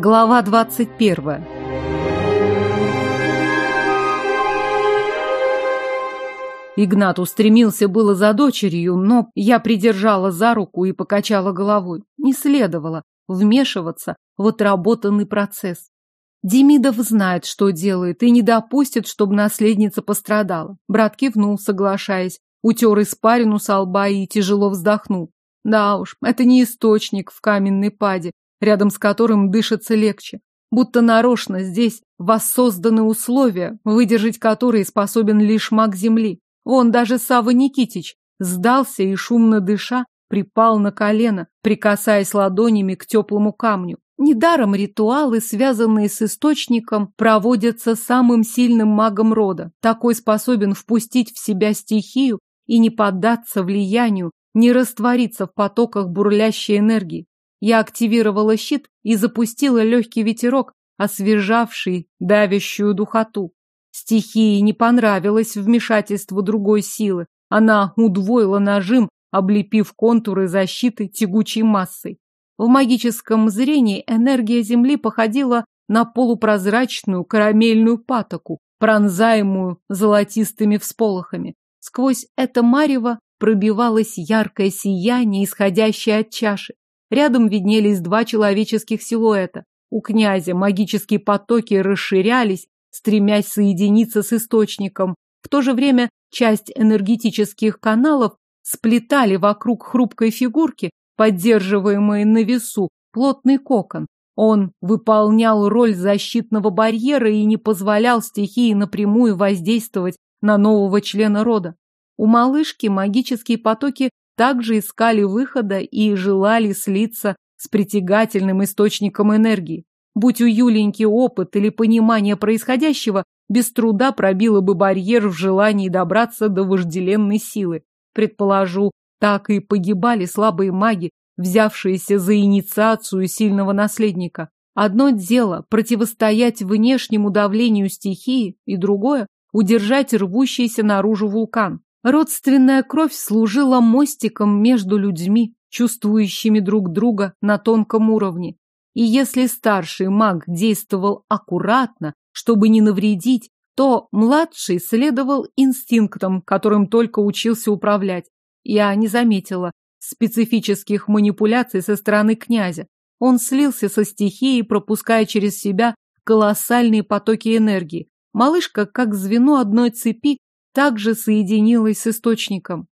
Глава 21. Игнат устремился было за дочерью, но я придержала за руку и покачала головой. Не следовало вмешиваться в отработанный процесс. Демидов знает, что делает, и не допустит, чтобы наследница пострадала. Брат кивнул, соглашаясь, утер испарину со лба и тяжело вздохнул. Да уж, это не источник в каменной паде, рядом с которым дышится легче. Будто нарочно здесь воссозданы условия, выдержать которые способен лишь маг земли. Вон даже Сава Никитич сдался и, шумно дыша, припал на колено, прикасаясь ладонями к теплому камню. Недаром ритуалы, связанные с источником, проводятся самым сильным магом рода. Такой способен впустить в себя стихию и не поддаться влиянию, не раствориться в потоках бурлящей энергии. Я активировала щит и запустила легкий ветерок, освежавший давящую духоту. Стихии не понравилось вмешательство другой силы. Она удвоила нажим, облепив контуры защиты тягучей массой. В магическом зрении энергия Земли походила на полупрозрачную карамельную патоку, пронзаемую золотистыми всполохами. Сквозь это марево пробивалось яркое сияние, исходящее от чаши. Рядом виднелись два человеческих силуэта. У князя магические потоки расширялись, стремясь соединиться с источником. В то же время часть энергетических каналов сплетали вокруг хрупкой фигурки, поддерживаемой на весу, плотный кокон. Он выполнял роль защитного барьера и не позволял стихии напрямую воздействовать на нового члена рода. У малышки магические потоки также искали выхода и желали слиться с притягательным источником энергии. Будь у Юленьки опыт или понимание происходящего, без труда пробила бы барьер в желании добраться до вожделенной силы. Предположу, так и погибали слабые маги, взявшиеся за инициацию сильного наследника. Одно дело – противостоять внешнему давлению стихии, и другое – удержать рвущийся наружу вулкан. Родственная кровь служила мостиком между людьми, чувствующими друг друга на тонком уровне. И если старший маг действовал аккуратно, чтобы не навредить, то младший следовал инстинктам, которым только учился управлять. Я не заметила специфических манипуляций со стороны князя. Он слился со стихией, пропуская через себя колоссальные потоки энергии. Малышка, как звено одной цепи, также соединилась с источником.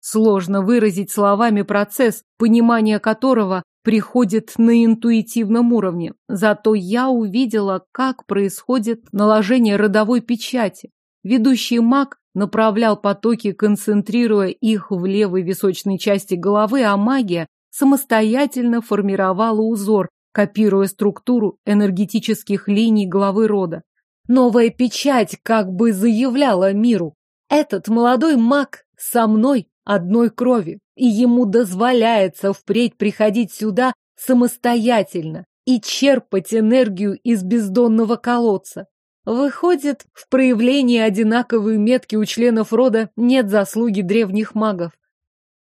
Сложно выразить словами процесс, понимание которого приходит на интуитивном уровне. Зато я увидела, как происходит наложение родовой печати. Ведущий маг направлял потоки, концентрируя их в левой височной части головы, а магия самостоятельно формировала узор, копируя структуру энергетических линий главы рода. Новая печать как бы заявляла миру, этот молодой маг со мной одной крови, и ему дозволяется впредь приходить сюда самостоятельно и черпать энергию из бездонного колодца. Выходит, в проявлении одинаковой метки у членов рода нет заслуги древних магов.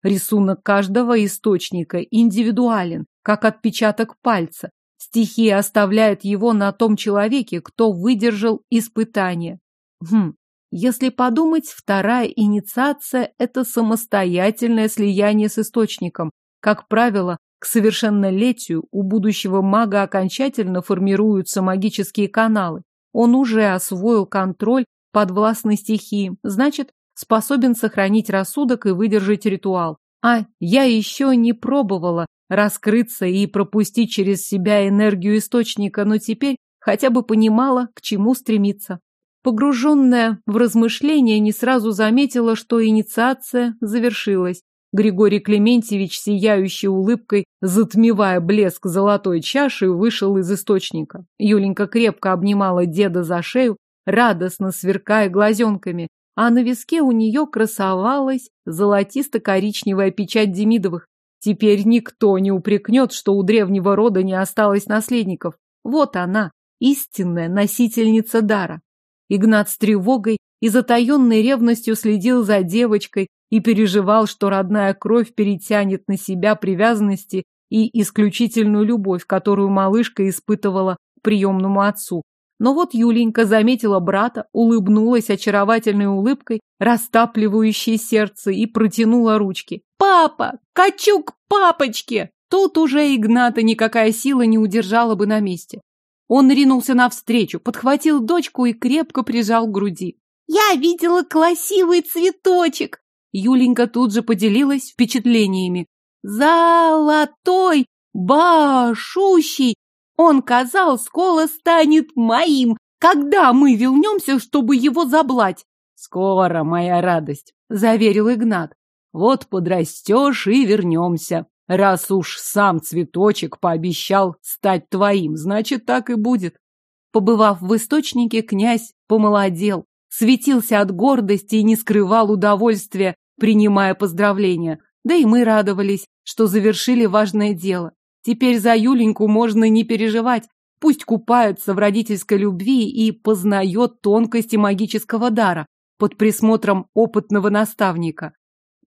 Рисунок каждого источника индивидуален, как отпечаток пальца. Стихия оставляет его на том человеке, кто выдержал испытание. Хм, если подумать, вторая инициация – это самостоятельное слияние с источником. Как правило, к совершеннолетию у будущего мага окончательно формируются магические каналы. Он уже освоил контроль подвластной стихии, значит, способен сохранить рассудок и выдержать ритуал. А я еще не пробовала раскрыться и пропустить через себя энергию источника, но теперь хотя бы понимала, к чему стремиться. Погруженная в размышления, не сразу заметила, что инициация завершилась. Григорий Клементьевич, сияющей улыбкой, затмевая блеск золотой чаши, вышел из источника. Юленька крепко обнимала деда за шею, радостно сверкая глазенками, а на виске у нее красовалась золотисто-коричневая печать Демидовых. Теперь никто не упрекнет, что у древнего рода не осталось наследников. Вот она, истинная носительница дара. Игнат с тревогой и затаенной ревностью следил за девочкой и переживал, что родная кровь перетянет на себя привязанности и исключительную любовь, которую малышка испытывала к приемному отцу. Но вот Юленька заметила брата, улыбнулась очаровательной улыбкой, растапливающей сердце, и протянула ручки. «Папа! Хочу к папочке!» Тут уже Игната никакая сила не удержала бы на месте. Он ринулся навстречу, подхватил дочку и крепко прижал к груди. «Я видела красивый цветочек!» Юленька тут же поделилась впечатлениями. «Золотой! Башущий! Он казал, скоро станет моим, когда мы вернемся, чтобы его заблать!» «Скоро, моя радость!» — заверил Игнат. «Вот подрастешь и вернемся!» Раз уж сам цветочек пообещал стать твоим, значит, так и будет. Побывав в источнике, князь помолодел, светился от гордости и не скрывал удовольствия, принимая поздравления. Да и мы радовались, что завершили важное дело. Теперь за Юленьку можно не переживать. Пусть купается в родительской любви и познает тонкости магического дара под присмотром опытного наставника.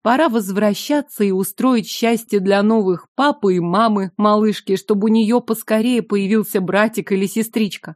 Пора возвращаться и устроить счастье для новых папы и мамы малышки, чтобы у нее поскорее появился братик или сестричка.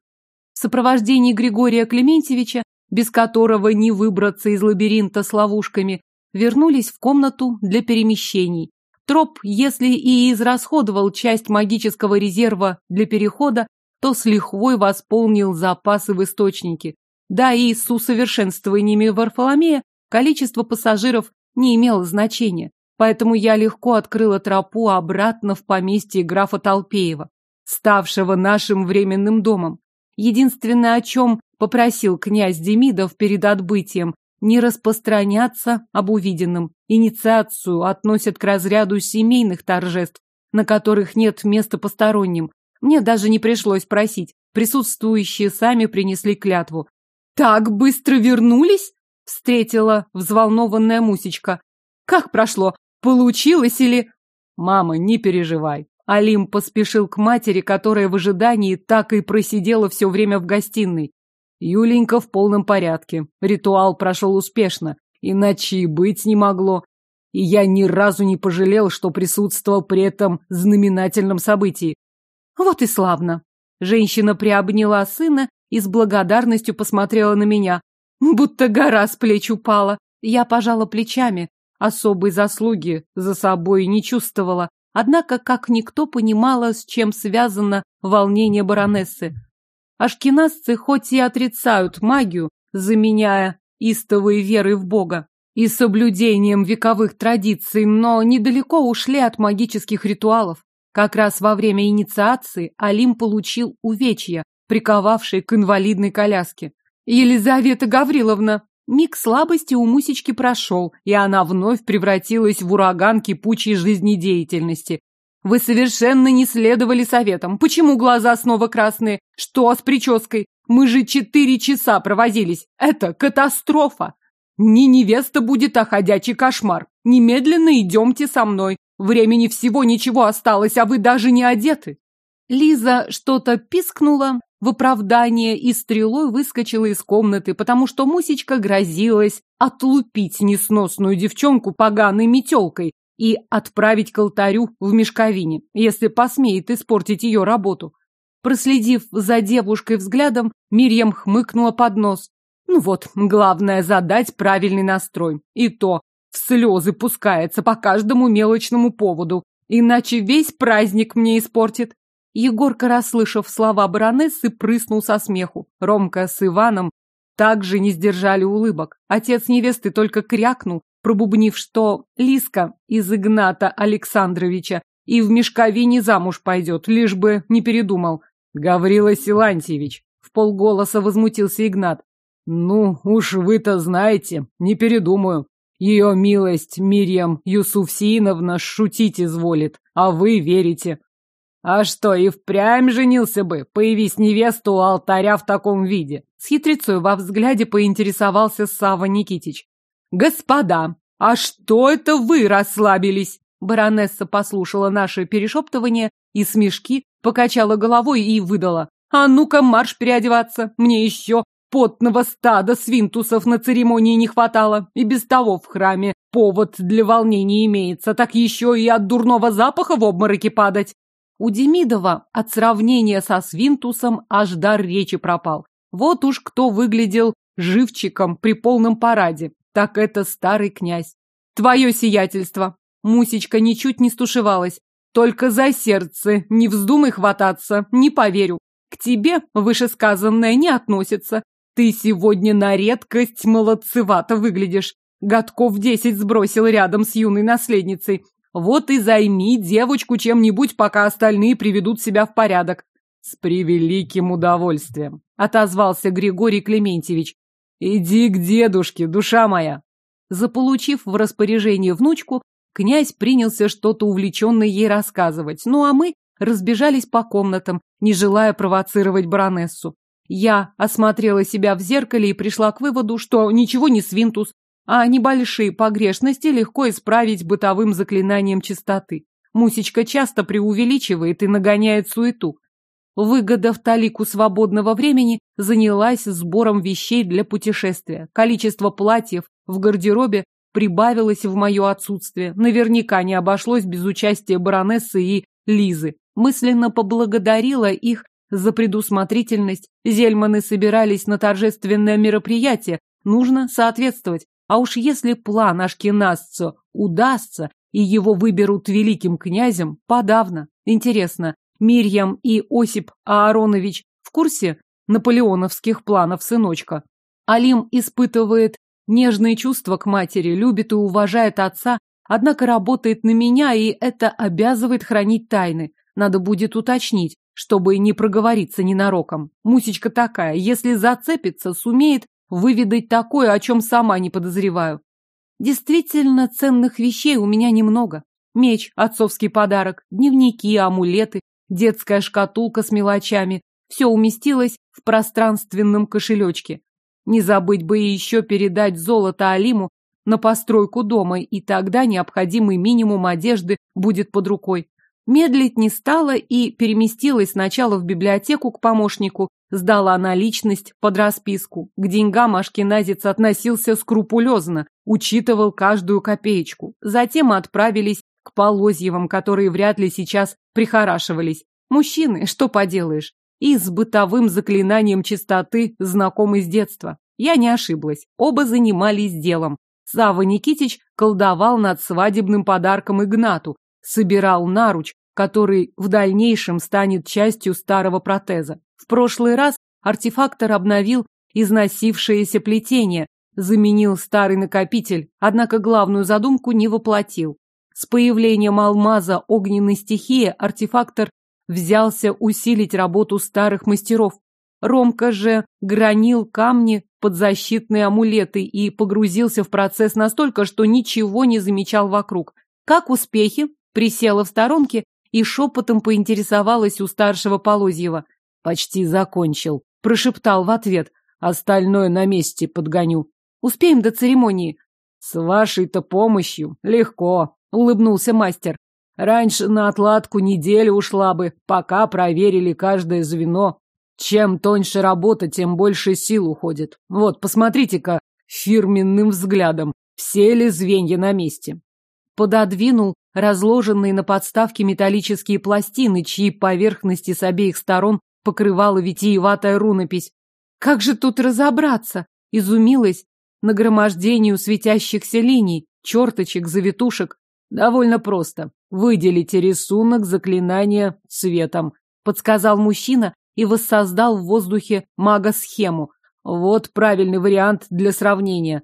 В сопровождении Григория Клементьевича, без которого не выбраться из лабиринта с ловушками, вернулись в комнату для перемещений. Троп, если и израсходовал часть магического резерва для перехода, то с лихвой восполнил запасы в источнике. Да и с усовершенствованиями Варфоломея количество пассажиров не имело значения, поэтому я легко открыла тропу обратно в поместье графа Толпеева, ставшего нашим временным домом. Единственное, о чем попросил князь Демидов перед отбытием, не распространяться об увиденном. Инициацию относят к разряду семейных торжеств, на которых нет места посторонним. Мне даже не пришлось просить. Присутствующие сами принесли клятву. «Так быстро вернулись?» Встретила взволнованная Мусечка. Как прошло? Получилось или... Мама, не переживай. Алим поспешил к матери, которая в ожидании так и просидела все время в гостиной. Юленька в полном порядке. Ритуал прошел успешно. Иначе и быть не могло. И я ни разу не пожалел, что присутствовал при этом знаменательном событии. Вот и славно. Женщина приобняла сына и с благодарностью посмотрела на меня. Будто гора с плеч упала. Я пожала плечами. Особой заслуги за собой не чувствовала. Однако, как никто понимала, с чем связано волнение баронессы. Ашкеназцы хоть и отрицают магию, заменяя истовой верой в Бога и соблюдением вековых традиций, но недалеко ушли от магических ритуалов. Как раз во время инициации Алим получил увечья, приковавшие к инвалидной коляске. Елизавета Гавриловна. Миг слабости у Мусечки прошел, и она вновь превратилась в ураган кипучей жизнедеятельности. Вы совершенно не следовали советам. Почему глаза снова красные? Что с прической? Мы же четыре часа провозились. Это катастрофа. Не невеста будет, а ходячий кошмар. Немедленно идемте со мной. Времени всего ничего осталось, а вы даже не одеты. Лиза что-то пискнула, в оправдание и стрелой выскочила из комнаты, потому что Мусечка грозилась отлупить несносную девчонку поганой метелкой и отправить к алтарю в мешковине, если посмеет испортить ее работу. Проследив за девушкой взглядом, Мирьям хмыкнула под нос. Ну вот, главное задать правильный настрой. И то в слезы пускается по каждому мелочному поводу, иначе весь праздник мне испортит. Егорка, расслышав слова баронессы, прыснул со смеху. Ромка с Иваном также не сдержали улыбок. Отец невесты только крякнул, пробубнив, что Лиска из Игната Александровича и в мешковине замуж пойдет, лишь бы не передумал. Гаврила Силантьевич, в полголоса возмутился Игнат. Ну, уж вы-то знаете, не передумаю. Ее милость Мирьям Юсуфсиновна шутить изволит, а вы верите. А что, и впрямь женился бы, появись невеста у алтаря в таком виде? С хитрецой во взгляде поинтересовался Сава Никитич. Господа, а что это вы расслабились? Баронесса послушала наше перешептывание и смешки, покачала головой и выдала. А ну-ка, марш переодеваться, мне еще потного стада свинтусов на церемонии не хватало. И без того в храме повод для волнения имеется, так еще и от дурного запаха в обмороке падать. У Демидова от сравнения со свинтусом аж дар речи пропал. Вот уж кто выглядел живчиком при полном параде, так это старый князь. Твое сиятельство. Мусечка ничуть не стушевалась. Только за сердце не вздумай хвататься, не поверю. К тебе вышесказанное не относится. Ты сегодня на редкость молодцевато выглядишь. Годков десять сбросил рядом с юной наследницей. Вот и займи девочку чем-нибудь, пока остальные приведут себя в порядок. С превеликим удовольствием, отозвался Григорий Клементьевич. Иди к дедушке, душа моя. Заполучив в распоряжение внучку, князь принялся что-то увлеченное ей рассказывать, ну а мы разбежались по комнатам, не желая провоцировать баронессу. Я осмотрела себя в зеркале и пришла к выводу, что ничего не свинтус, а небольшие погрешности легко исправить бытовым заклинанием чистоты. Мусечка часто преувеличивает и нагоняет суету. Выгода в талику свободного времени занялась сбором вещей для путешествия. Количество платьев в гардеробе прибавилось в мое отсутствие. Наверняка не обошлось без участия баронессы и Лизы. Мысленно поблагодарила их за предусмотрительность. Зельманы собирались на торжественное мероприятие. Нужно соответствовать. А уж если план Ашкеназца удастся, и его выберут великим князем, подавно. Интересно, Мирьям и Осип Ааронович в курсе наполеоновских планов сыночка? Алим испытывает нежные чувства к матери, любит и уважает отца, однако работает на меня, и это обязывает хранить тайны. Надо будет уточнить, чтобы не проговориться ненароком. Мусечка такая, если зацепится, сумеет выведать такое, о чем сама не подозреваю. Действительно ценных вещей у меня немного. Меч, отцовский подарок, дневники, амулеты, детская шкатулка с мелочами. Все уместилось в пространственном кошелечке. Не забыть бы еще передать золото Алиму на постройку дома, и тогда необходимый минимум одежды будет под рукой. Медлить не стала и переместилась сначала в библиотеку к помощнику, сдала наличность под расписку. К деньгам ашкеназец относился скрупулезно, учитывал каждую копеечку. Затем отправились к Полозьевым, которые вряд ли сейчас прихорашивались. Мужчины, что поделаешь, и с бытовым заклинанием чистоты знакомы с детства. Я не ошиблась, оба занимались делом. Сава Никитич колдовал над свадебным подарком Игнату, собирал наруч, который в дальнейшем станет частью старого протеза. В прошлый раз артефактор обновил износившееся плетение, заменил старый накопитель, однако главную задумку не воплотил. С появлением алмаза огненной стихии артефактор взялся усилить работу старых мастеров. Ромка же гранил камни под защитные амулеты и погрузился в процесс настолько, что ничего не замечал вокруг. Как успехи? Присела в сторонке и шепотом поинтересовалась у старшего Полозьева. «Почти закончил», — прошептал в ответ. «Остальное на месте подгоню». «Успеем до церемонии». «С вашей-то помощью легко», — улыбнулся мастер. «Раньше на отладку неделя ушла бы, пока проверили каждое звено. Чем тоньше работа, тем больше сил уходит. Вот, посмотрите-ка фирменным взглядом, все ли звенья на месте пододвинул разложенные на подставке металлические пластины, чьи поверхности с обеих сторон покрывала витиеватая рунопись. Как же тут разобраться? Изумилась нагромождению светящихся линий, черточек, завитушек. Довольно просто. Выделите рисунок заклинания цветом, подсказал мужчина и воссоздал в воздухе мага-схему. Вот правильный вариант для сравнения.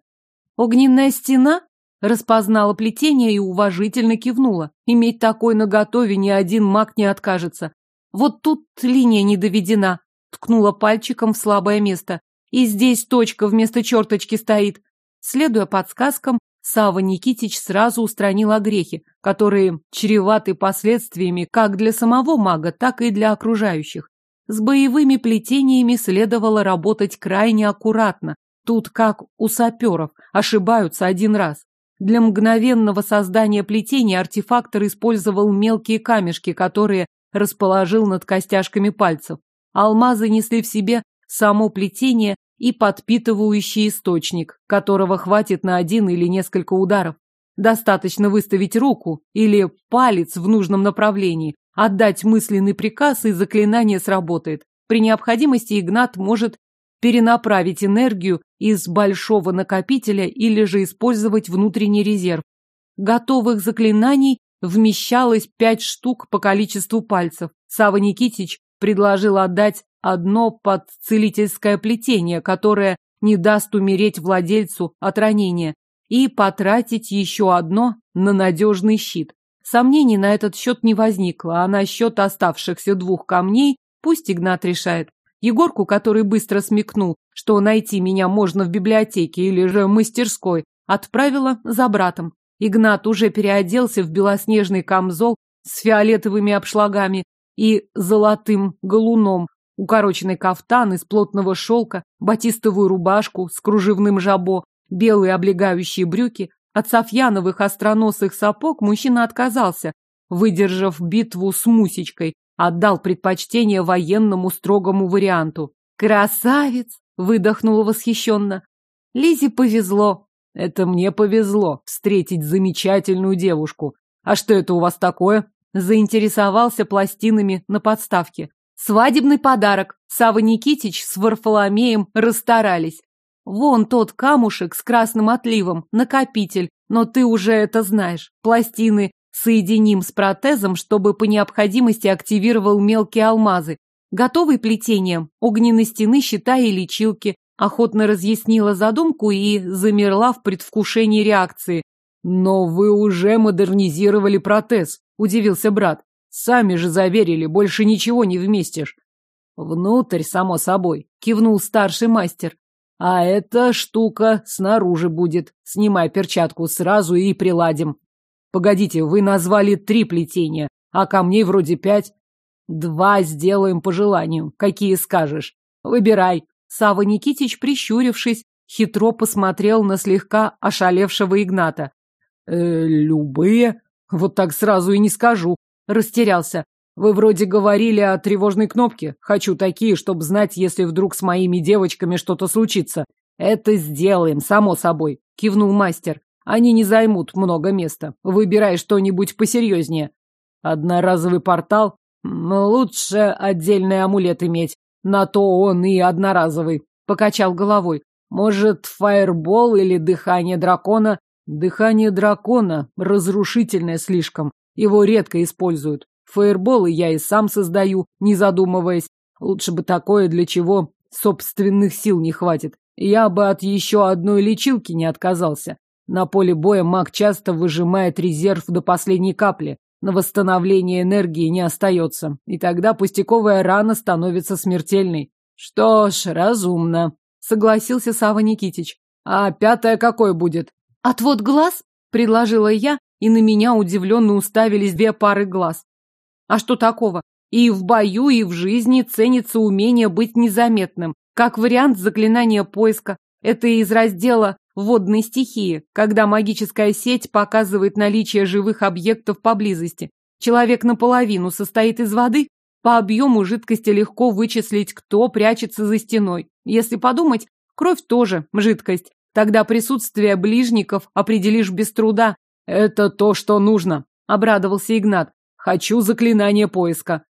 Огненная стена? Распознала плетение и уважительно кивнула. Иметь такой наготове ни один маг не откажется. Вот тут линия не доведена. Ткнула пальчиком в слабое место. И здесь точка вместо черточки стоит. Следуя подсказкам, Сава Никитич сразу устранил огрехи, которые чреваты последствиями как для самого мага, так и для окружающих. С боевыми плетениями следовало работать крайне аккуратно. Тут, как у саперов, ошибаются один раз. Для мгновенного создания плетения артефактор использовал мелкие камешки, которые расположил над костяшками пальцев. Алмазы несли в себе само плетение и подпитывающий источник, которого хватит на один или несколько ударов. Достаточно выставить руку или палец в нужном направлении, отдать мысленный приказ, и заклинание сработает. При необходимости Игнат может перенаправить энергию из большого накопителя или же использовать внутренний резерв. Готовых заклинаний вмещалось пять штук по количеству пальцев. Сава Никитич предложил отдать одно под целительское плетение, которое не даст умереть владельцу от ранения, и потратить еще одно на надежный щит. Сомнений на этот счет не возникло, а на счет оставшихся двух камней пусть Игнат решает. Егорку, который быстро смекнул, что найти меня можно в библиотеке или же мастерской, отправила за братом. Игнат уже переоделся в белоснежный камзол с фиолетовыми обшлагами и золотым галуном, укороченный кафтан из плотного шелка, батистовую рубашку с кружевным жабо, белые облегающие брюки. От софьяновых остроносых сапог мужчина отказался, выдержав битву с Мусечкой, отдал предпочтение военному строгому варианту. «Красавец!» — выдохнула восхищенно. Лизе повезло. «Это мне повезло встретить замечательную девушку. А что это у вас такое?» Заинтересовался пластинами на подставке. Свадебный подарок. Сава Никитич с Варфоломеем расстарались. Вон тот камушек с красным отливом, накопитель, но ты уже это знаешь. Пластины соединим с протезом, чтобы по необходимости активировал мелкие алмазы. Готовый плетением, огненной стены, щита и лечилки. Охотно разъяснила задумку и замерла в предвкушении реакции. «Но вы уже модернизировали протез», – удивился брат. «Сами же заверили, больше ничего не вместишь». «Внутрь, само собой», – кивнул старший мастер. «А эта штука снаружи будет. Снимай перчатку сразу и приладим». Погодите, вы назвали три плетения, а камней вроде пять. Два сделаем по желанию. Какие скажешь? Выбирай. Сава Никитич, прищурившись, хитро посмотрел на слегка ошалевшего Игната. «Э, любые? Вот так сразу и не скажу. Растерялся. Вы вроде говорили о тревожной кнопке. Хочу такие, чтобы знать, если вдруг с моими девочками что-то случится. Это сделаем, само собой, кивнул мастер. Они не займут много места. Выбирай что-нибудь посерьезнее. Одноразовый портал? Лучше отдельный амулет иметь. На то он и одноразовый. Покачал головой. Может, фаербол или дыхание дракона? Дыхание дракона разрушительное слишком. Его редко используют. Фаерболы я и сам создаю, не задумываясь. Лучше бы такое, для чего собственных сил не хватит. Я бы от еще одной лечилки не отказался. На поле боя маг часто выжимает резерв до последней капли. На восстановление энергии не остается. И тогда пустяковая рана становится смертельной. Что ж, разумно, согласился Сава Никитич. А пятое какое будет? Отвод глаз? Предложила я, и на меня удивленно уставились две пары глаз. А что такого? И в бою, и в жизни ценится умение быть незаметным. Как вариант заклинания поиска. Это из раздела водной стихии, когда магическая сеть показывает наличие живых объектов поблизости. Человек наполовину состоит из воды, по объему жидкости легко вычислить, кто прячется за стеной. Если подумать, кровь тоже жидкость. Тогда присутствие ближников определишь без труда. Это то, что нужно, обрадовался Игнат. Хочу заклинание поиска.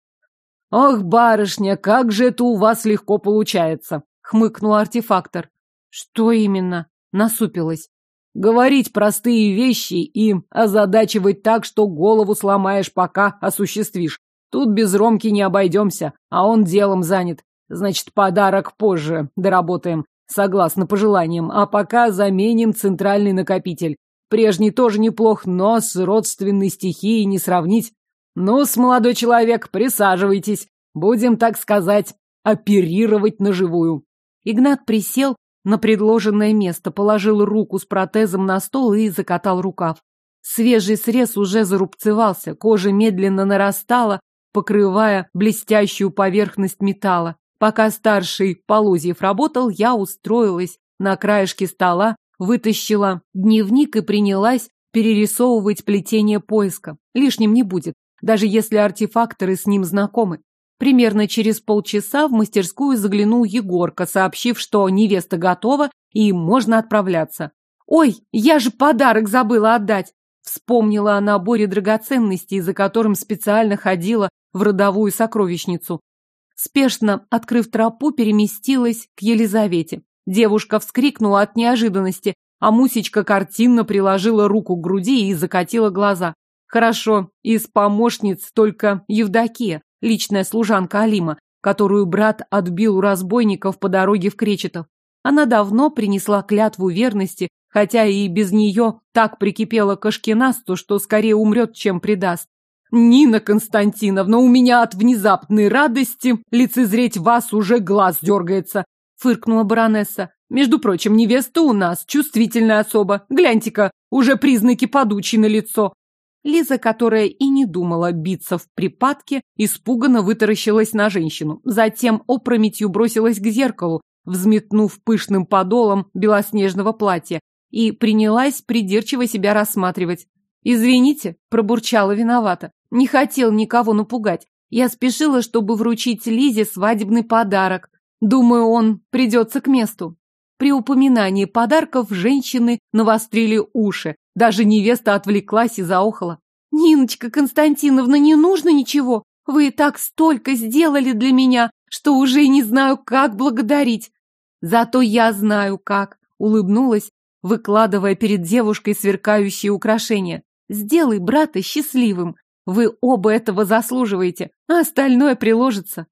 Ох, барышня, как же это у вас легко получается, хмыкнул артефактор. Что именно? Насупилась. Говорить простые вещи и озадачивать так, что голову сломаешь, пока осуществишь. Тут без Ромки не обойдемся, а он делом занят. Значит, подарок позже доработаем, согласно пожеланиям, а пока заменим центральный накопитель. Прежний тоже неплох, но с родственной стихией не сравнить. Ну-с, молодой человек, присаживайтесь. Будем, так сказать, оперировать на живую. Игнат присел на предложенное место, положил руку с протезом на стол и закатал рукав. Свежий срез уже зарубцевался, кожа медленно нарастала, покрывая блестящую поверхность металла. Пока старший Полозьев работал, я устроилась на краешке стола, вытащила дневник и принялась перерисовывать плетение поиска. Лишним не будет, даже если артефакторы с ним знакомы. Примерно через полчаса в мастерскую заглянул Егорка, сообщив, что невеста готова и можно отправляться. «Ой, я же подарок забыла отдать!» Вспомнила о наборе драгоценностей, за которым специально ходила в родовую сокровищницу. Спешно, открыв тропу, переместилась к Елизавете. Девушка вскрикнула от неожиданности, а Мусечка картинно приложила руку к груди и закатила глаза. Хорошо, из помощниц только Евдокия, личная служанка Алима, которую брат отбил у разбойников по дороге в Кречетов. Она давно принесла клятву верности, хотя и без нее так прикипела к что скорее умрет, чем предаст. «Нина Константиновна, у меня от внезапной радости лицезреть вас уже глаз дергается», — фыркнула баронесса. «Между прочим, невеста у нас чувствительная особа. Гляньте-ка, уже признаки подучи на лицо». Лиза, которая и не думала биться в припадке, испуганно вытаращилась на женщину. Затем опрометью бросилась к зеркалу, взметнув пышным подолом белоснежного платья, и принялась придирчиво себя рассматривать. «Извините», – пробурчала виновата. «Не хотел никого напугать. Я спешила, чтобы вручить Лизе свадебный подарок. Думаю, он придется к месту». При упоминании подарков женщины навострили уши. Даже невеста отвлеклась и заохала. «Ниночка Константиновна, не нужно ничего. Вы и так столько сделали для меня, что уже не знаю, как благодарить. Зато я знаю, как», — улыбнулась, выкладывая перед девушкой сверкающие украшения. «Сделай брата счастливым. Вы оба этого заслуживаете, а остальное приложится».